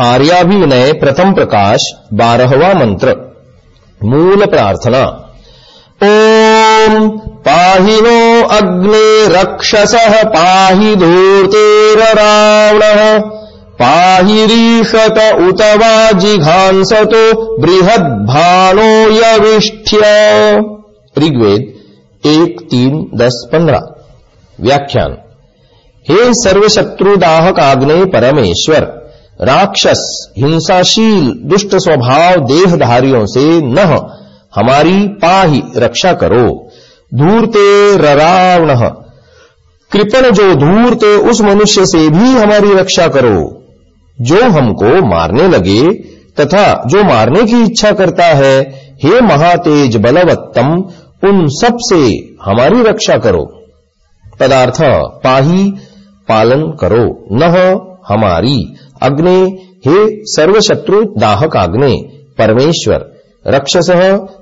आर्याभिनय प्रथम प्रकाश बारहवा मंत्र। मूल प्रार्थना। ओम पाहि नो अग्ने रक्षसः पाहि धूर्तेररावणः, पाहि रीषत उत वा जिघांसतो बृहद्भानो यविष्ठ्य। ऋग्वेद एक, तीन, दस, पंद्रह। व्याख्यान। हे सर्वशत्रुदाहक आग्नेय परमेश्वर राक्षस, हिंसाशील, दुष्ट स्वभाव देहधारियों से न हमारी पाही रक्षा करो। धूर्ते ररावण, कृपण जो धूर्त उस मनुष्य से भी हमारी रक्षा करो। जो हमको मारने लगे तथा जो मारने की इच्छा करता है, हे महातेज बलवत्तम, उन सबसे हमारी रक्षा करो। पदार्थ पाही पालन करो न हमारी। अग्ने हे सर्वशत्रु दाहक अग्ने, परमेश्वर, रक्षस,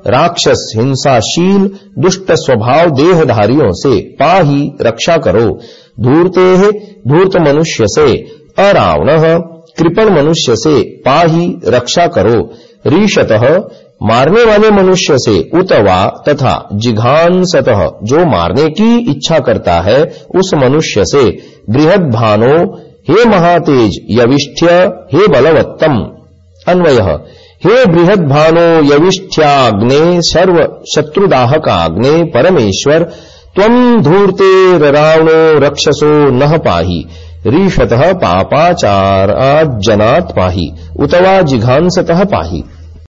राक्षस हिंसाशील, दुष्ट स्वभाव देहधारियों से पाही रक्षा करो। धूर्ते धूर्त मनुष्य से, अरावण कृपण मनुष्य से पाही रक्षा करो। रीशत, मारने वाले मनुष्य से उतवा तथा जिघांसत, जो मारने की इच्छा करता है, उस मनुष्य से बृहद भानो हे महातेज यविष्ठ्य, हे बलवत्तम। अन्वय, हे बृहद भानो यविष्ठ्याग्ने, सर्व शत्रुदाहकाग्ने, परमेश्वर तम धूर्ते रावणो रक्षसो न पाही। रीषत पापाचाराजना पाही। उतवा जिघांसत पाही पाहि।